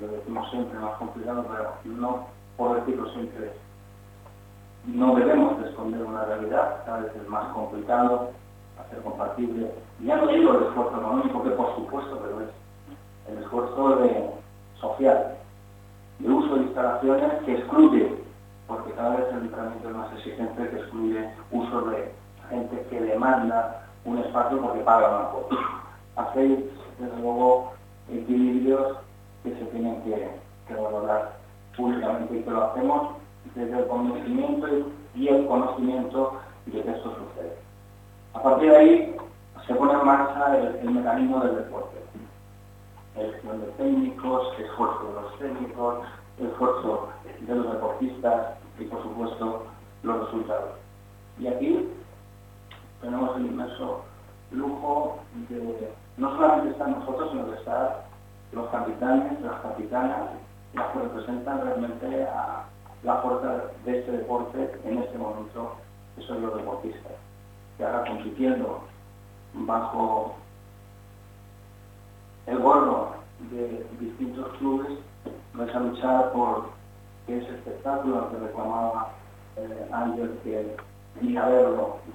lo decimos siempre, más complicado, pero no por decirlo siempre, no debemos de esconder una realidad, cada vez es más complicado hacer compatible. Ya no digo el esfuerzo económico, que por supuesto, pero es el esfuerzo de, social, de uso de instalaciones que excluye, porque cada vez el entrenamiento es más exigente, que excluye demanda un espacio porque paga una cuota. Hacéis, desde luego, equilibrios que se tienen que, que valorar públicamente y que lo hacemos desde el conocimiento y el conocimiento de que esto sucede. A partir de ahí se pone en marcha el, el mecanismo del deporte. Elección de técnicos, esfuerzo de los técnicos, esfuerzo de los deportistas y por supuesto los resultados. Y aquí tenemos el inmenso lujo de no solamente estar nosotros, sino de estar los capitanes, las capitanas, las que representan realmente a la fuerza de este deporte en este momento, que son los deportistas, que ahora compitiendo bajo el gorro de distintos clubes, vais a luchar por que ese espectáculo que reclamaba eh, Ángel, que ni a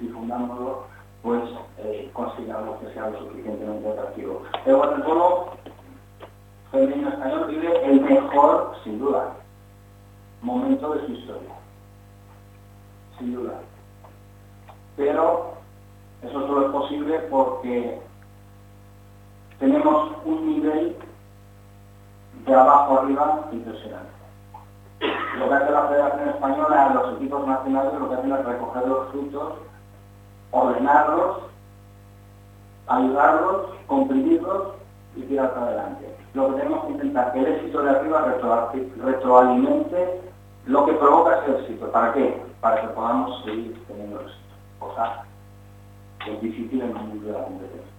difundándolo, pues eh, consigamos que sea lo suficientemente atractivo. El waterpolo femenino español vive el mejor, sin duda, momento de su historia. Sin duda. Pero eso solo es posible porque tenemos un nivel de abajo arriba impresionante. Lo que hace la Federación Española a los equipos nacionales lo que hacen es recoger los frutos, ordenarlos, ayudarlos, comprimirlos y tirar para adelante. Lo que tenemos que intentar que el éxito de arriba retro- retroalimente lo que provoca ese éxito. ¿Para qué? Para que podamos seguir teniendo éxito. Cosa que es difícil en un mundo de la competencia.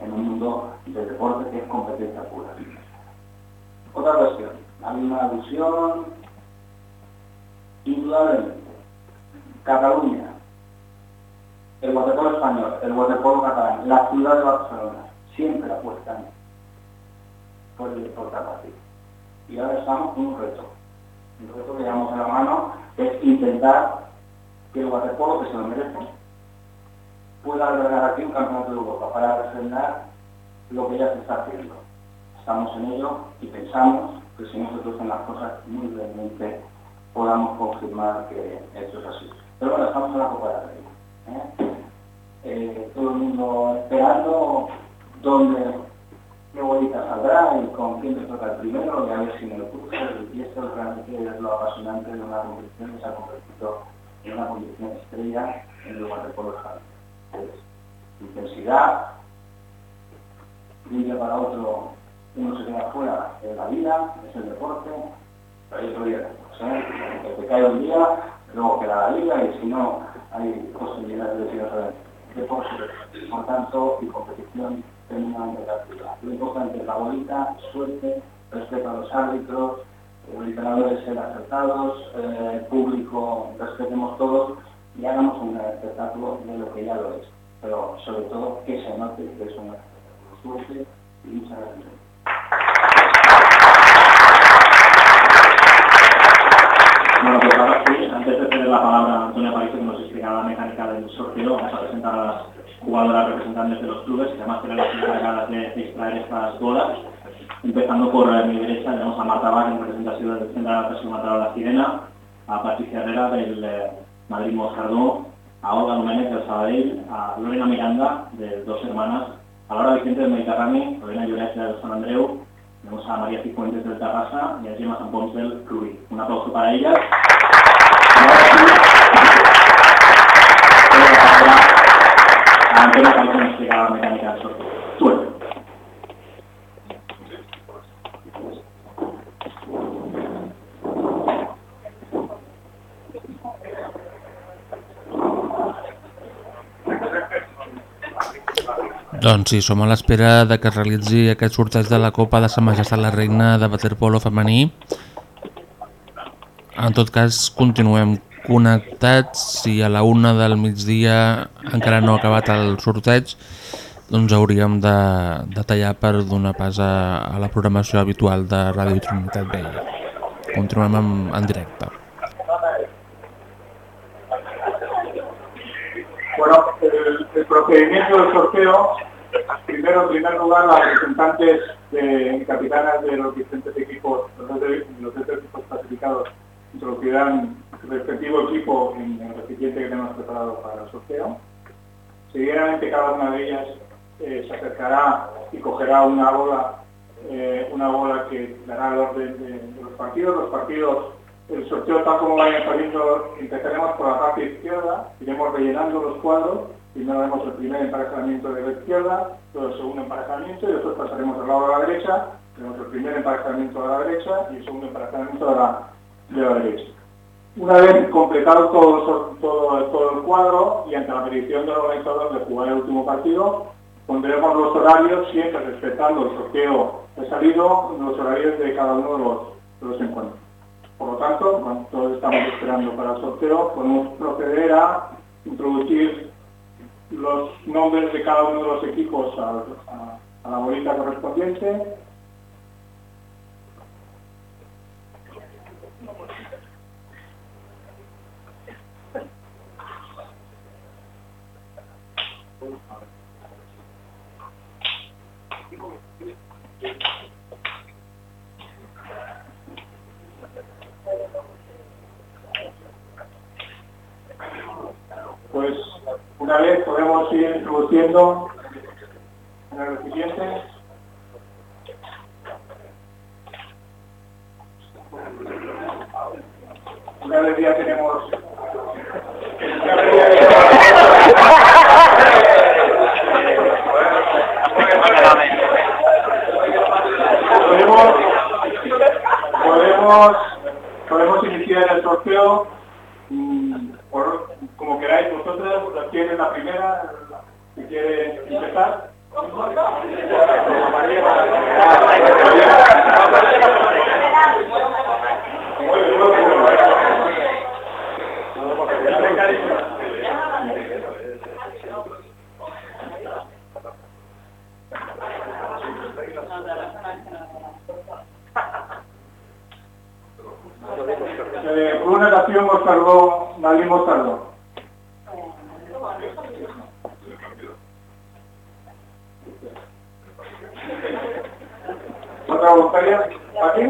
En un mundo del deporte que es competencia pura. Otra cuestión. Hay una alusión indudablemente. Cataluña, el waterpolo español, el waterpolo catalán, la ciudad de Barcelona, siempre apuestan fue el deporte acuático. Y ahora estamos con un reto. Un reto que llevamos en la mano es intentar que el waterpolo, que se lo merece, pueda albergar aquí un campeonato de Europa para refrendar lo que ya se está haciendo. Estamos en ello y pensamos que si nosotros en las cosas muy brevemente podamos confirmar que esto es así. Pero bueno, estamos en la Copa de Rey. ¿eh? Eh, todo el mundo esperando dónde qué bolita saldrá y con quién te toca el primero y a ver si me lo cruzo. Y esto realmente es lo apasionante de una competición que se ha convertido en una competición estrella en el waterpolo es intensidad, de para otro uno se queda fuera de la vida, es el deporte, pero hay otro día ¿eh? Que cae un día, luego queda la liga y si no hay posibilidades de tirar deporte, por tanto, y competición terminando la actividad. Lo importante es la bolita, suerte, respeto a los árbitros, los entrenadores ser acertados, eh, el público respetemos todos y hagamos un espectáculo de lo que ya lo es. Pero sobre todo que se note que es un espectáculo. Suerte y muchas gracias. Bueno, pues ahora sí, antes de ceder la palabra a Antonio Aparicio que nos explicará la mecánica del sorteo, vamos a presentar a las jugadoras representantes de los clubes, que además serán las encargadas de extraer estas bolas. Empezando por eh, mi derecha, tenemos a Marta Bach en representación del Centro de Natación Matador La Sirena, a Patricia Herrera del eh, Madrid Moscardó, a Olga Núñez del Sabadell, a Lorena Miranda de Dos Hermanas, a Laura Vicente del Mediterráneo, Lorena Lloret del San Andreu, tenemos a María Cifuentes del Tarrasa y a Gemma San del Club. Un aplauso para ellas. A Antonio para que nos explique la mecánica del sorteo. Suerte. Doncs sí, som a l'espera de que es realitzi aquest sorteig de la Copa de Sa Majestat la Reina de Waterpolo femení. En tot cas, continuem connectats. Si a la una del migdia encara no ha acabat el sorteig, doncs hauríem de, de tallar per donar pas a, a la programació habitual de Ràdio Trinitat Vella. Continuem en, en directe. Bueno, el, el procedimiento del sorteo, primero, en primer lugar, las representantes de, capitanas de los diferentes equipos, los dos, los dos equipos clasificados, introducirán su respectivo equipo en el recipiente que tenemos preparado para el sorteo. Seguidamente, cada una de ellas eh, se acercará y cogerá una bola, eh, una bola que dará el orden de, los partidos. Los partidos el sorteo tal como vaya saliendo, empezaremos por la parte izquierda, iremos rellenando los cuadros, primero haremos el primer emparejamiento de la izquierda, luego el segundo emparejamiento y después pasaremos al lado de la derecha, tenemos el primer emparejamiento de la derecha y el segundo emparejamiento de la, Una vez completado todo, el cuadro y ante la petición del organizador de jugar el último partido, pondremos los horarios, siempre respetando el sorteo de salido, los horarios de cada uno de los, encuentros. Por lo tanto, bueno, todos estamos esperando para el sorteo, podemos proceder a introducir los nombres de cada uno de los equipos a la bolita correspondiente. Pues una vez podemos ir introduciendo en el recipiente. Una vez ya tenemos... una vez ya podemos, podemos, podemos iniciar el sorteo como queráis vosotras, ¿quién la primera? Si quiere empezar. Eh, una nación os salvó, nadie os. ¿Otra voluntaria? ¿Aquí?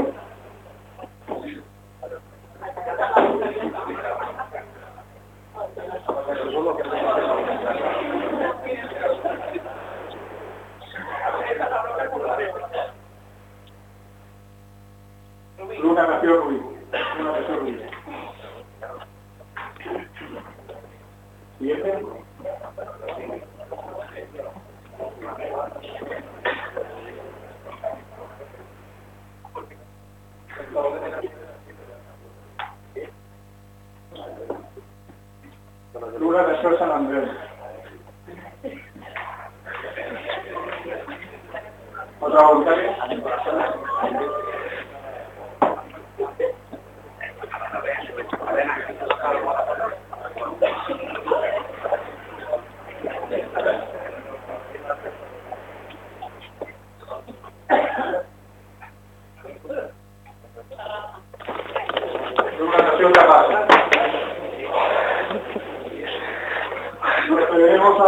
Club Natación Rubí. Club Natación Rubí. Siguiente. Club Natación San Andrés. ¿Otra voluntaria?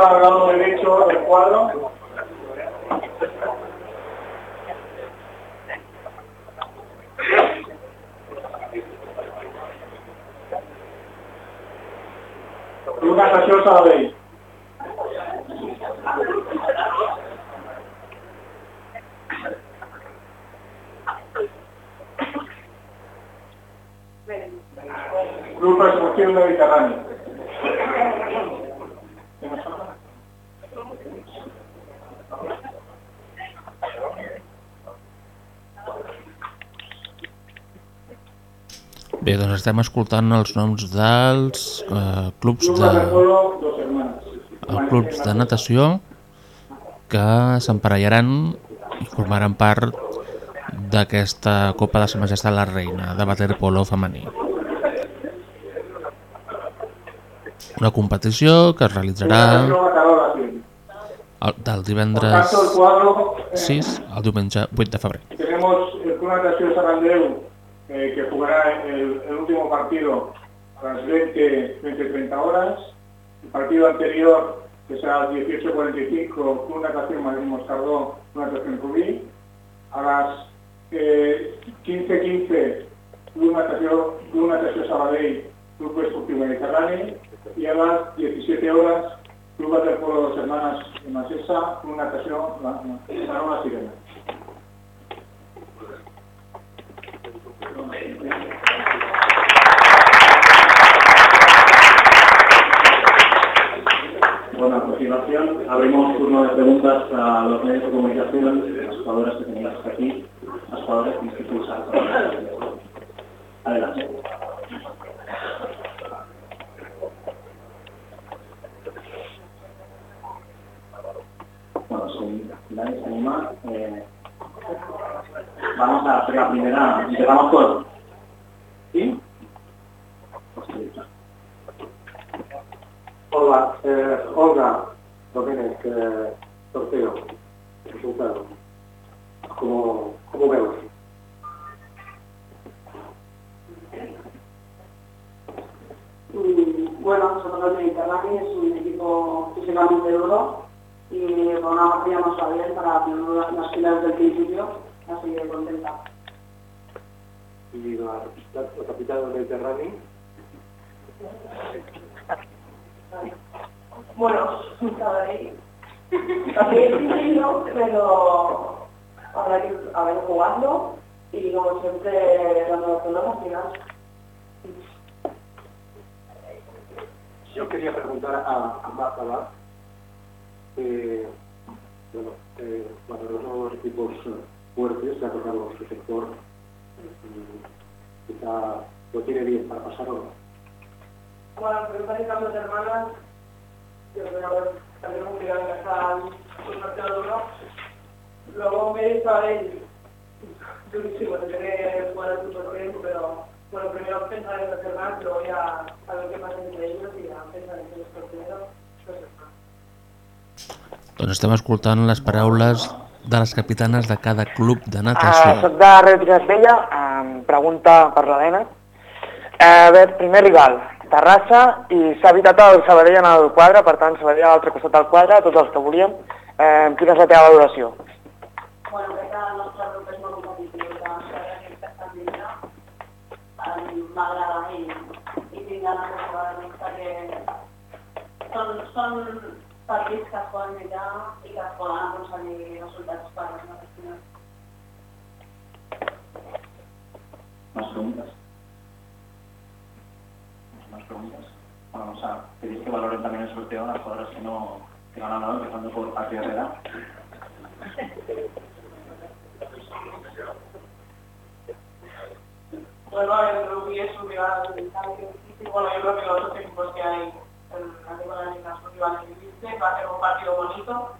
Procederemos al lado derecho del cuadro. Una nación Sabadell. Club Presunción Mediterráneo. Bé, doncs estem escoltant els noms dels eh, clubs Club de, els clubs de natació que s'emparellaran i formaran part d'aquesta Copa de Sa Majestat la Reina de waterpolo femení. Una competició que es realitzarà el, del divendres tanto, el cuadro, eh, 6 al diumenge 8 de febrer. tenemos el Club Natación San Andreu, que jugará el, el último partido a las 20, 20-30 horas. El partido anterior, que será a las 18.45, Club Natación Madrid Moscardó, Club Natación Rubí. A las eh, 15.15, Club Natación, Club Natación Sabadell, Club Esportivo Mediterráneo. Y a las 17 horas, Club Waterpolo Dos Hermanas de Masesa, Club Natación La, La, La Sirena. Bueno, a continuación abrimos turno de preguntas a los medios de comunicación, las jugadoras que tenéis aquí, las jugadoras que institutos Adelante. Bueno, si nadie se anima, eh, vamos a hacer la primera. Empezamos por... ¿Sí? Hola, eh, Olga Domínguez, eh, sorteo, resultado. ¿Cómo, cómo veo? Mm, Bueno, nosotros el Mediterráneo es un equipo físicamente duro y con una partida va bien para tener las las filas del principio, así que contenta. Y la, la, la capital del Mediterráneo, Bueno, ahí. También es difícil, pero habrá que a ver jugando y como siempre dando las final. yo quería preguntar a, a Marta eh, bueno, eh, para los nuevos equipos eh, fuertes, ya ha tocado su sector, mm, quizá lo tiene bien para pasar o no. Bueno, preguntas y cambios de hermanas, yo creo que tenemos que empezar un partido duro. Luego me he a él durísimo, tendré que jugar el fútbol tiempo, pero bueno, primero pensar en los hermanos, luego ya a ver qué pasa entre ellos y a pensar en ellos por primero, los hermanos. Doncs estem escoltant les paraules de les capitanes de cada club de Uh, natació. soc de Ràdio Trinitat Vella, um, pregunta per l'Helena. Eh, bé, primer rival, Terrassa, i s'ha evitat el Sabadell en el quadre, per tant, Sabadell a l'altre costat del quadre, tots els que volíem. Eh, quina és la teva valoració? Bueno, crec que el nostre grup és molt competitiu, que estabilitat. M'agrada i, i tinc ganes de jugar amics perquè són, són partits que es poden mirar i que es poden aconseguir resultats per les nostres ¿Más preguntas? ¿Más preguntas? Bueno, vamos a pedir que valoren también el sorteo a las jugadoras que no que no han ganado, empezando por Patria Herrera. Bueno, el rugby es un rival tan difícil. Bueno, yo creo que los otros equipos que hay en la Liga de la Liga son rivales difíciles. Va a ser un partido bonito,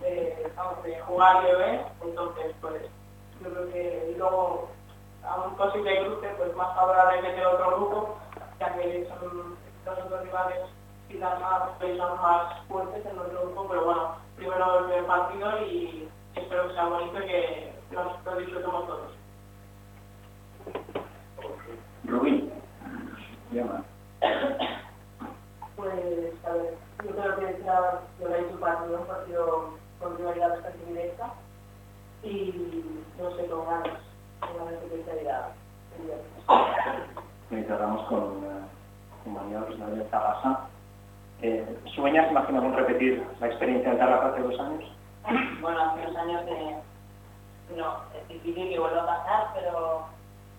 de, vamos, de jugar y de ver. Entonces, pues, yo creo que luego a un posible cruce, pues más favorable que el otro grupo, ya que son los otros rivales quizás más, son más fuertes en nuestro grupo. Pero bueno, primero el primer partido y espero que sea bonito y que nos lo disfrutemos todos. Rubín. Llama. Pues, a ver, yo creo que será, yo lo he dicho, partido, un partido con rivalidad bastante directa y no sé, con ganas, con ganas de que viernes. Y cerramos con, eh, Rosario de Tarrasa. Eh, ¿Sueñas, imagino, con repetir la experiencia en Tarrasa hace dos años? Bueno, hace unos años que no, es difícil que vuelva a pasar, pero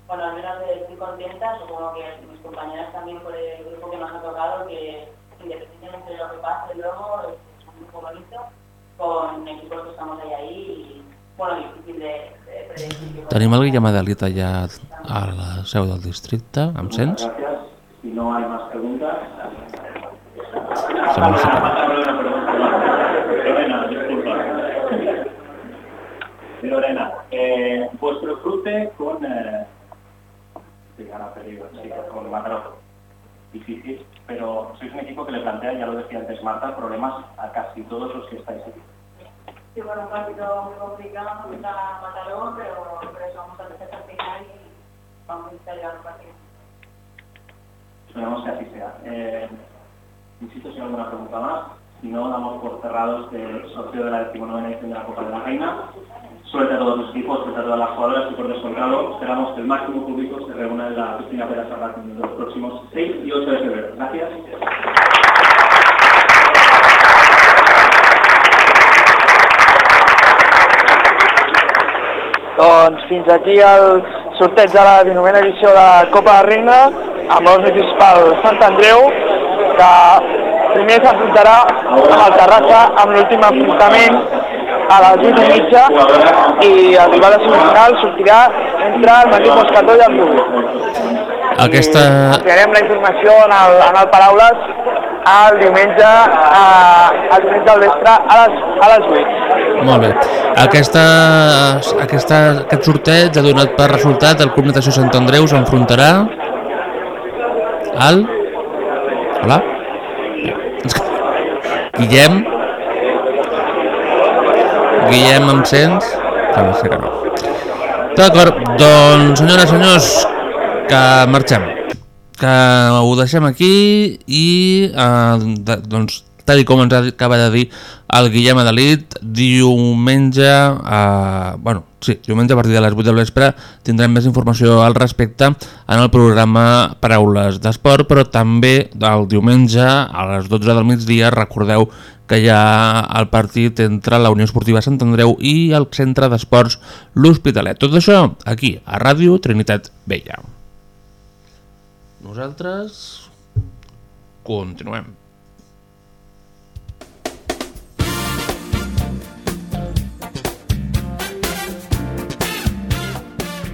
bueno, al menos estoy contenta, supongo que mis compañeras también por el grupo que nos ha tocado, que independientemente de lo que pase luego, es un grupo bonito, con equipos que estamos ahí ahí y bueno, difícil de, de predecir. Tenim el Guillem Adelit allà a la seu del districte, em sents? Si no más preguntas. Sembla que sí. Lorena, disculpa. Eh, vuestro cruce con... Eh, sí, ahora perdido, sí, con. Difícil, pero sois un equipo que le plantea, ya lo decía antes Marta, problemas a casi todos los que estáis aquí. Sí, bueno, un partido muy complicado, contra Mataró, pero por eso vamos a empezar al final y vamos a llegar al partido. Esperemos que así sea. Eh, insisto, si hay alguna pregunta más. Si no, damos por cerrados el sorteo de la decimonovena edición de la Copa de la Reina. Suerte a todos los equipos, suerte a todas las jugadoras y por descontado esperamos que el máximo público se reúna en la piscina Pérez Sarrat en los próximos 6 y 8 de febrero. Gracias. Doncs fins aquí el sorteig de la 19a edició de Copa de Reina amb el municipal Sant Andreu que primer s'enfrontarà amb el Terrassa amb l'últim enfrontament a les 8 i mitja i rival de semifinal sortirà entre el Madrid Moscató i el Rubí. Aquesta... Ampliarem la informació en el, en el Paraules el diumenge, a, el diumenge al vespre a les, a les 8. Molt bé. Aquesta, aquesta, aquest sorteig ha donat per resultat el Club Natació Sant Andreu s'enfrontarà al... Hola? Guillem? Guillem, em sents? Sembla ser que no. D'acord, doncs senyores senyors, que marxem que ho deixem aquí i eh, doncs tal com ens acaba de dir el Guillem Adelit, diumenge, eh, bueno, sí, diumenge a partir de les 8 del vespre tindrem més informació al respecte en el programa Paraules d'Esport, però també el diumenge a les 12 del migdia recordeu que hi ha el partit entre la Unió Esportiva Sant Andreu i el Centre d'Esports L'Hospitalet. Tot això aquí, a Ràdio Trinitat Vella. Nosaltres continuem.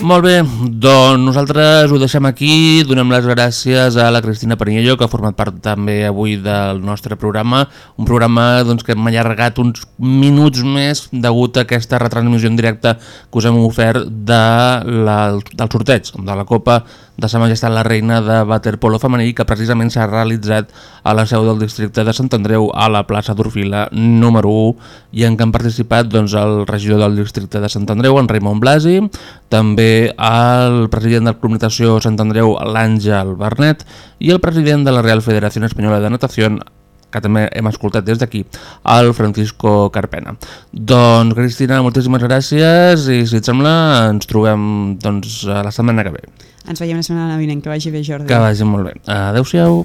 Molt bé, doncs nosaltres ho deixem aquí, donem les gràcies a la Cristina Paniello, que ha format part també avui del nostre programa, un programa doncs, que hem allargat uns minuts més degut a aquesta retransmissió en directe que us hem ofert de la, del sorteig de la Copa de Sa Majestat la Reina de Waterpolo femení que precisament s'ha realitzat a la seu del districte de Sant Andreu a la plaça d'Orfila número 1 i en què han participat doncs, el regidor del districte de Sant Andreu, en Raimon Blasi, també el president del Club Natació Sant Andreu, l'Àngel Bernet, i el president de la Real Federació Espanyola de Natació, que també hem escoltat des d'aquí, el Francisco Carpena. Doncs, Cristina, moltíssimes gràcies i, si et sembla, ens trobem doncs, la setmana que ve. Ens veiem la setmana vinent, que vagi bé, Jordi. Que vagi molt bé. Adéu-siau.